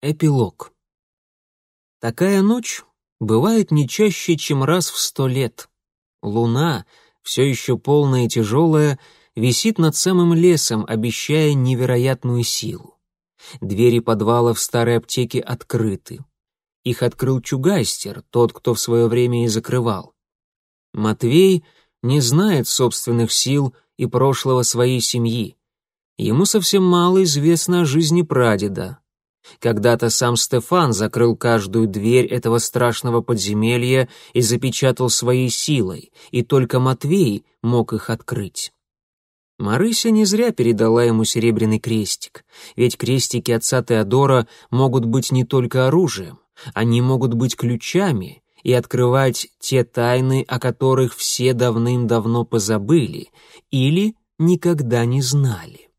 Эпилог. Такая ночь бывает не чаще, чем раз в сто лет. Луна, все еще полная и тяжелая, висит над самым лесом, обещая невероятную силу. Двери подвала в старой аптеке открыты. Их открыл Чугайстер, тот, кто в свое время и закрывал. Матвей не знает собственных сил и прошлого своей семьи. Ему совсем мало известно о жизни прадеда, когда-то сам Стефан закрыл каждую дверь этого страшного подземелья и запечатал своей силой, и только Матвей мог их открыть. Марыся не зря передала ему серебряный крестик, ведь крестики отца Теодора могут быть не только оружием, они могут быть ключами и открывать те тайны, о которых все давным-давно позабыли или никогда не знали.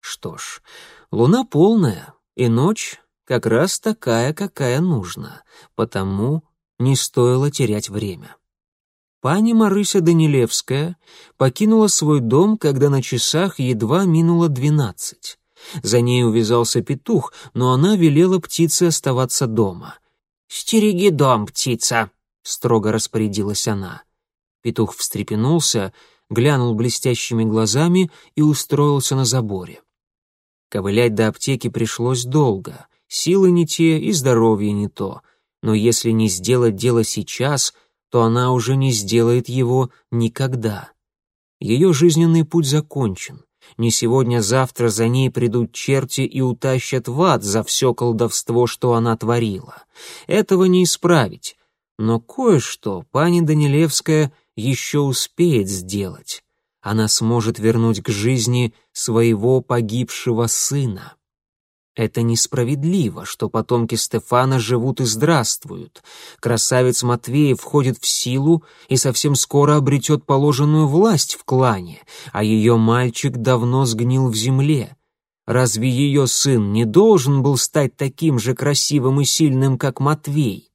Что ж, луна полная, и ночь как раз такая, какая нужна, потому не стоило терять время. Пани Марыся Данилевская покинула свой дом, когда на часах едва минуло двенадцать. За ней увязался петух, но она велела птице оставаться дома. «Стереги дом, птица!» — строго распорядилась она. Петух встрепенулся, глянул блестящими глазами и устроился на заборе. Ковылять до аптеки пришлось долго. Силы не те и здоровье не то. Но если не сделать дело сейчас, то она уже не сделает его никогда. Ее жизненный путь закончен. Не сегодня-завтра за ней придут черти и утащат в ад за все колдовство, что она творила. Этого не исправить. Но кое-что пани Данилевская еще успеет сделать она сможет вернуть к жизни своего погибшего сына. Это несправедливо, что потомки Стефана живут и здравствуют. Красавец Матвей входит в силу и совсем скоро обретет положенную власть в клане, а ее мальчик давно сгнил в земле. Разве ее сын не должен был стать таким же красивым и сильным, как Матвей?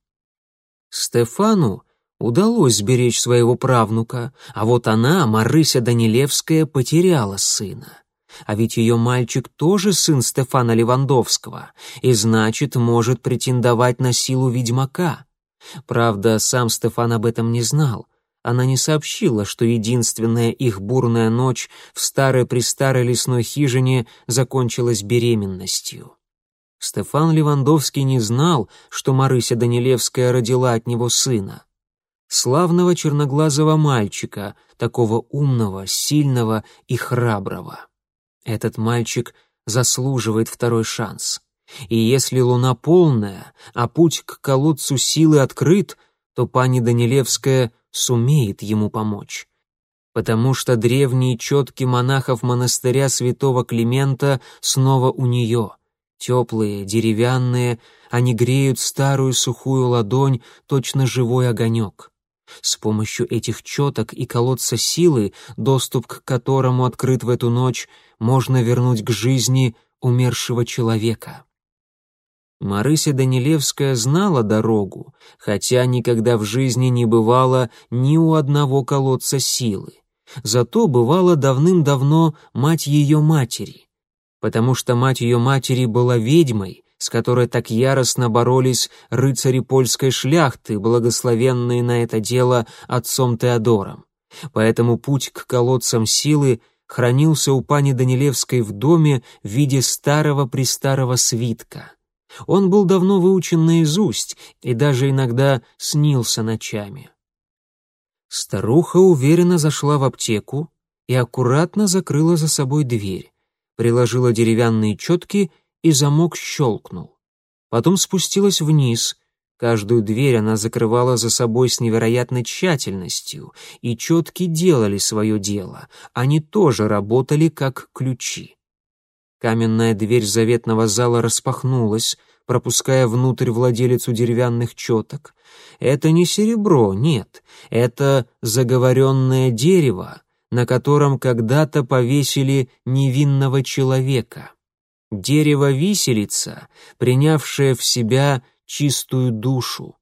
Стефану удалось сберечь своего правнука, а вот она, Марыся Данилевская, потеряла сына. А ведь ее мальчик тоже сын Стефана Левандовского, и значит, может претендовать на силу ведьмака. Правда, сам Стефан об этом не знал. Она не сообщила, что единственная их бурная ночь в старой-престарой лесной хижине закончилась беременностью. Стефан Левандовский не знал, что Марыся Данилевская родила от него сына славного черноглазого мальчика, такого умного, сильного и храброго. Этот мальчик заслуживает второй шанс. И если луна полная, а путь к колодцу силы открыт, то пани Данилевская сумеет ему помочь. Потому что древние четки монахов монастыря святого Климента снова у нее. Теплые, деревянные, они греют старую сухую ладонь, точно живой огонек. С помощью этих четок и колодца силы, доступ к которому открыт в эту ночь, можно вернуть к жизни умершего человека. Марыся Данилевская знала дорогу, хотя никогда в жизни не бывала ни у одного колодца силы. Зато бывала давным-давно мать ее матери, потому что мать ее матери была ведьмой, с которой так яростно боролись рыцари польской шляхты, благословенные на это дело отцом Теодором. Поэтому путь к колодцам силы хранился у пани Данилевской в доме в виде старого-престарого свитка. Он был давно выучен наизусть и даже иногда снился ночами. Старуха уверенно зашла в аптеку и аккуратно закрыла за собой дверь, приложила деревянные четки и замок щелкнул. Потом спустилась вниз. Каждую дверь она закрывала за собой с невероятной тщательностью, и четки делали свое дело. Они тоже работали как ключи. Каменная дверь заветного зала распахнулась, пропуская внутрь владелицу деревянных четок. Это не серебро, нет, это заговоренное дерево, на котором когда-то повесили невинного человека дерево-виселица, принявшее в себя чистую душу.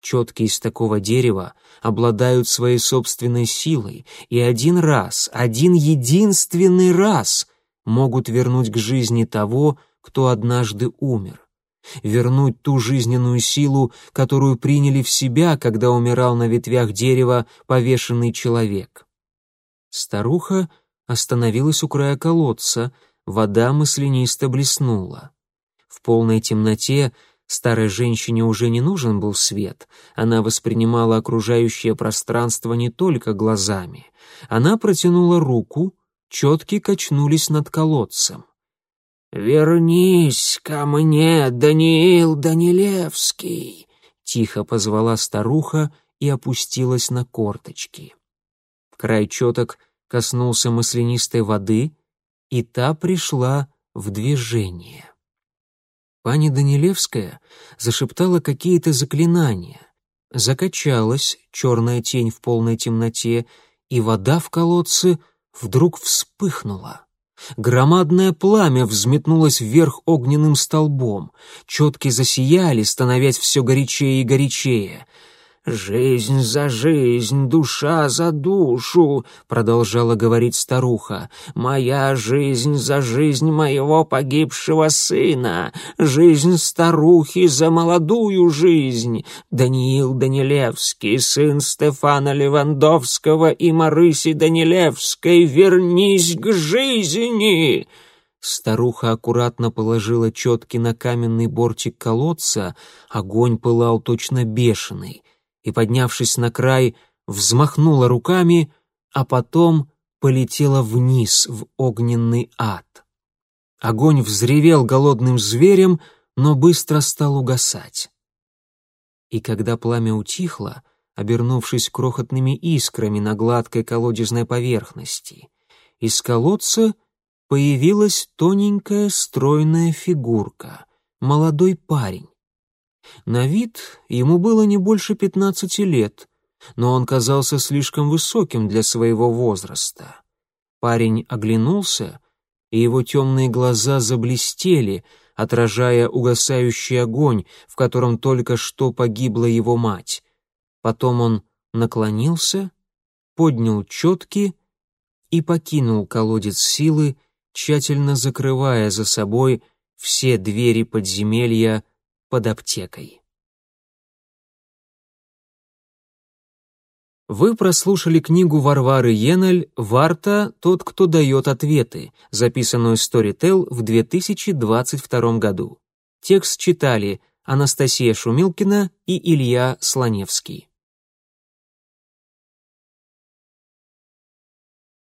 Четки из такого дерева обладают своей собственной силой и один раз, один единственный раз могут вернуть к жизни того, кто однажды умер. вернуть ту жизненную силу, которую приняли в себя, когда умирал на ветвях дерева повешенный человек. Старуха остановилась у края колодца, вода маслянисто блеснула. В полной темноте старой женщине уже не нужен был свет, она воспринимала окружающее пространство не только глазами. Она протянула руку, четки качнулись над колодцем. «Вернись ко мне, Даниил Данилевский!» — тихо позвала старуха и опустилась на корточки. Край четок коснулся маслянистой воды, и та пришла в движение. Пани Данилевская зашептала какие-то заклинания. Закачалась черная тень в полной темноте, и вода в колодце вдруг вспыхнула. Громадное пламя взметнулось вверх огненным столбом. Четки засияли, становясь все горячее и горячее. «Жизнь за жизнь, душа за душу», — продолжала говорить старуха. «Моя жизнь за жизнь моего погибшего сына, жизнь старухи за молодую жизнь. Даниил Данилевский, сын Стефана Левандовского и Марыси Данилевской, вернись к жизни!» Старуха аккуратно положила четки на каменный бортик колодца, огонь пылал точно бешеный и, поднявшись на край, взмахнула руками, а потом полетела вниз в огненный ад. Огонь взревел голодным зверем, но быстро стал угасать. И когда пламя утихло, обернувшись крохотными искрами на гладкой колодезной поверхности, из колодца появилась тоненькая стройная фигурка, молодой парень. На вид ему было не больше пятнадцати лет, но он казался слишком высоким для своего возраста. Парень оглянулся, и его темные глаза заблестели, отражая угасающий огонь, в котором только что погибла его мать. Потом он наклонился, поднял четки и покинул колодец силы, тщательно закрывая за собой все двери подземелья, под аптекой. Вы прослушали книгу Варвары Йенель «Варта. Тот, кто дает ответы», записанную Storytel в 2022 году. Текст читали Анастасия Шумилкина и Илья Слоневский.